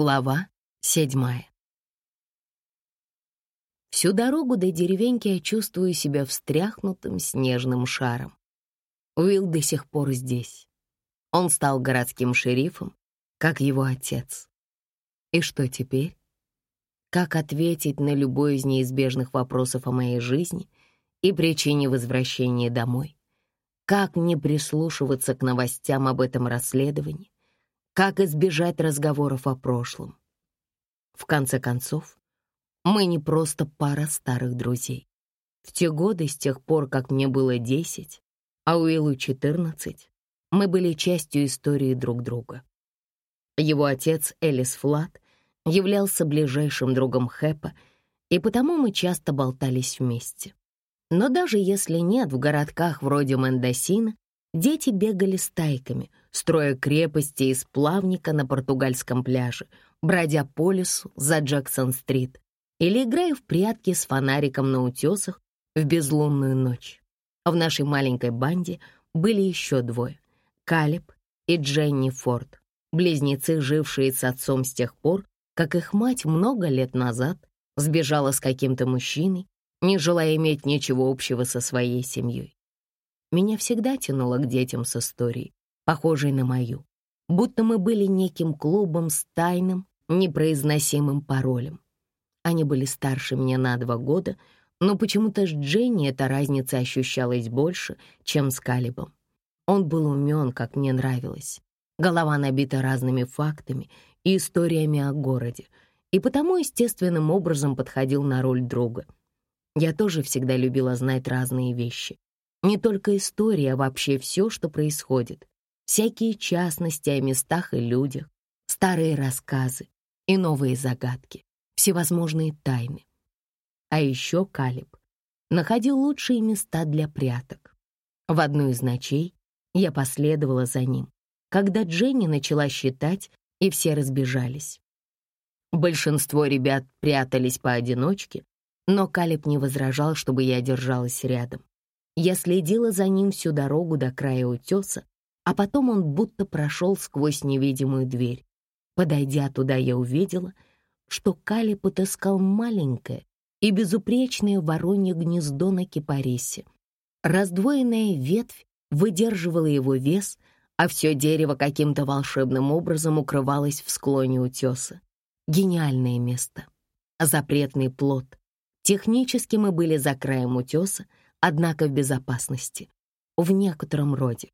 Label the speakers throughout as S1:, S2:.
S1: Глава седьмая. Всю дорогу до деревеньки я чувствую себя встряхнутым снежным шаром. Уилл до сих пор здесь. Он стал городским шерифом, как его отец. И что теперь? Как ответить на любой из неизбежных вопросов о моей жизни и причине возвращения домой? Как не прислушиваться к новостям об этом расследовании? Как избежать разговоров о прошлом? В конце концов, мы не просто пара старых друзей. В те годы, с тех пор, как мне было десять, а Уиллу четырнадцать, мы были частью истории друг друга. Его отец, Элис Флат, являлся ближайшим другом Хэпа, и потому мы часто болтались вместе. Но даже если нет в городках вроде Мендосина, дети бегали стайками, строя крепости из плавника на португальском пляже, бродя по лесу за Джексон-стрит или играя в прятки с фонариком на утесах в безлунную ночь. В нашей маленькой банде были еще двое — Калеб и Дженни Форд, близнецы, жившие с отцом с тех пор, как их мать много лет назад сбежала с каким-то мужчиной, не желая иметь ничего общего со своей семьей. Меня всегда тянуло к детям с историей, похожей на мою, будто мы были неким клубом с тайным, непроизносимым паролем. Они были старше меня на два года, но почему-то с Дженни эта разница ощущалась больше, чем с Калибом. Он был умен, как мне нравилось. Голова набита разными фактами и историями о городе, и потому естественным образом подходил на роль друга. Я тоже всегда любила знать разные вещи. Не только история, а вообще все, что происходит всякие частности о местах и людях, старые рассказы и новые загадки, всевозможные тайны. А еще Калиб находил лучшие места для пряток. В одну из ночей я последовала за ним, когда Дженни начала считать, и все разбежались. Большинство ребят прятались поодиночке, но Калиб не возражал, чтобы я держалась рядом. Я следила за ним всю дорогу до края утеса, а потом он будто прошел сквозь невидимую дверь. Подойдя туда, я увидела, что Кали потаскал маленькое и безупречное воронье гнездо на кипарисе. Раздвоенная ветвь выдерживала его вес, а все дерево каким-то волшебным образом укрывалось в склоне утеса. Гениальное место. Запретный плод. Технически мы были за краем утеса, однако в безопасности. В некотором роде.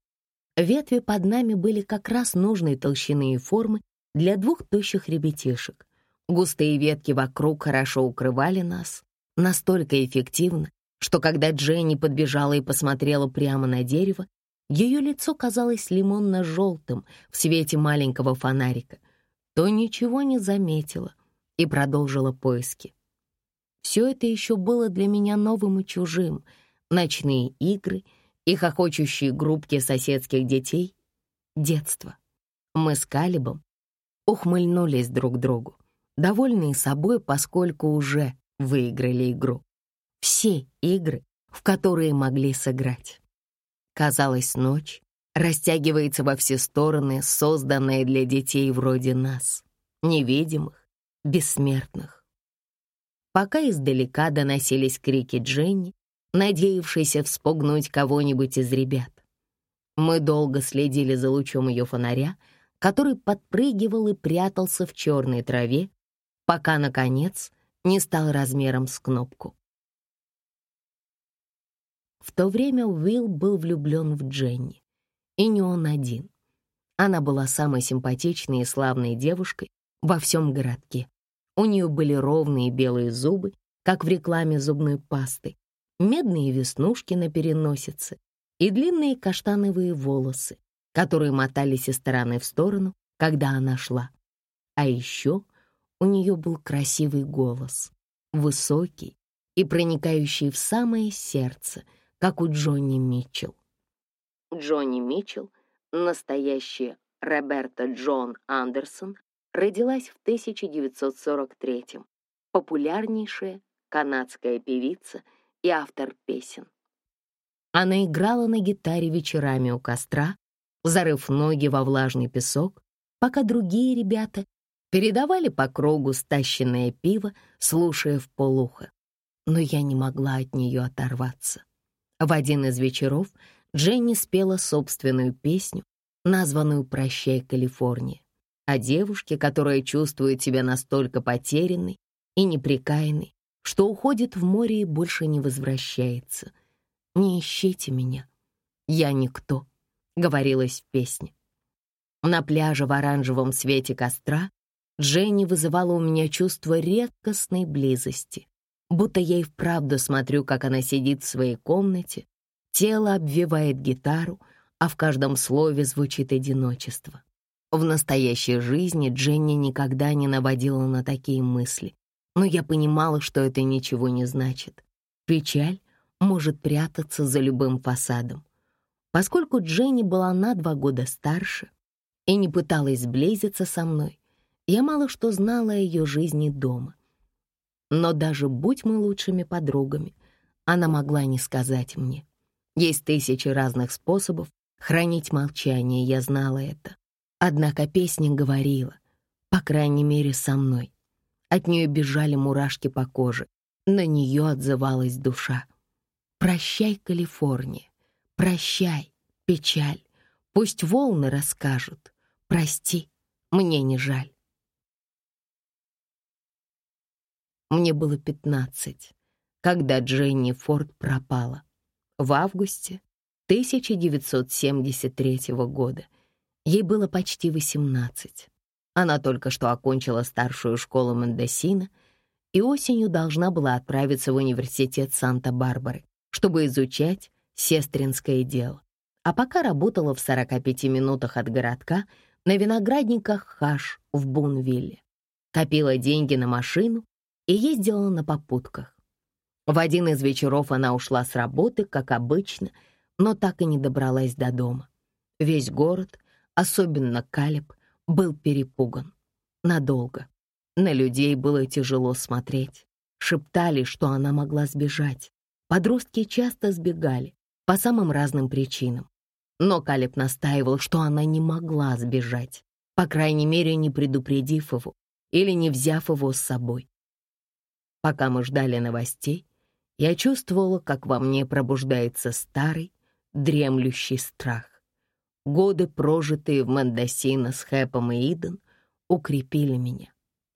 S1: Ветви под нами были как раз нужной толщины и формы для двух тощих ребятишек. Густые ветки вокруг хорошо укрывали нас, настолько эффективно, что когда Дженни подбежала и посмотрела прямо на дерево, ее лицо казалось лимонно-желтым в свете маленького фонарика, то ничего не заметила и продолжила поиски. Все это еще было для меня новым и чужим. Ночные игры — и хохочущие группки соседских детей — детство. Мы с Калибом ухмыльнулись друг другу, довольные собой, поскольку уже выиграли игру. Все игры, в которые могли сыграть. Казалось, ночь растягивается во все стороны, созданная для детей вроде нас, невидимых, бессмертных. Пока издалека доносились крики Дженни, надеявшийся вспугнуть кого-нибудь из ребят. Мы долго следили за лучом ее фонаря, который подпрыгивал и прятался в черной траве, пока, наконец, не стал размером с кнопку. В то время Уилл был влюблен в Дженни. И не он один. Она была самой симпатичной и славной девушкой во всем городке. У нее были ровные белые зубы, как в рекламе зубной пасты, медные веснушки на переносице и длинные каштановые волосы, которые мотались из стороны в сторону, когда она шла. А еще у нее был красивый голос, высокий и проникающий в самое сердце, как у Джонни Митчелл. Джонни Митчелл, настоящая Роберта Джон Андерсон, родилась в 1943 популярнейшая канадская певица — и автор песен. Она играла на гитаре вечерами у костра, зарыв ноги во влажный песок, пока другие ребята передавали по кругу стащенное пиво, слушая в полухо. Но я не могла от нее оторваться. В один из вечеров Дженни спела собственную песню, названную «Прощай, Калифорния», о девушке, которая чувствует себя настолько потерянной и неприкаянной, что уходит в море и больше не возвращается. «Не ищите меня, я никто», — говорилось в песне. На пляже в оранжевом свете костра Дженни вызывала у меня чувство редкостной близости, будто я и вправду смотрю, как она сидит в своей комнате, тело обвивает гитару, а в каждом слове звучит одиночество. В настоящей жизни Дженни никогда не наводила на такие мысли, но я понимала, что это ничего не значит. Печаль может прятаться за любым фасадом. Поскольку Дженни была на два года старше и не пыталась сблизиться со мной, я мало что знала о ее жизни дома. Но даже будь мы лучшими подругами, она могла не сказать мне. Есть тысячи разных способов хранить молчание, я знала это. Однако песня говорила, по крайней мере, со мной. От нее бежали мурашки по коже, на нее отзывалась душа. «Прощай, Калифорния, прощай, печаль, пусть волны расскажут, прости, мне не жаль». Мне было пятнадцать, когда Дженни Форд пропала. В августе 1973 года ей было почти восемнадцать. Она только что окончила старшую школу Мендосина и осенью должна была отправиться в университет Санта-Барбары, чтобы изучать сестринское дело. А пока работала в 45 минутах от городка на виноградниках Хаш в Бунвилле. Копила деньги на машину и ездила на попутках. В один из вечеров она ушла с работы, как обычно, но так и не добралась до дома. Весь город, особенно Калеб, был перепуган. Надолго. На людей было тяжело смотреть. Шептали, что она могла сбежать. Подростки часто сбегали по самым разным причинам. Но Калеб настаивал, что она не могла сбежать, по крайней мере, не предупредив его или не взяв его с собой. Пока мы ждали новостей, я чувствовала, как во мне пробуждается старый, дремлющий страх. Годы, прожитые в Мендосино с Хэпом и Иден, укрепили меня.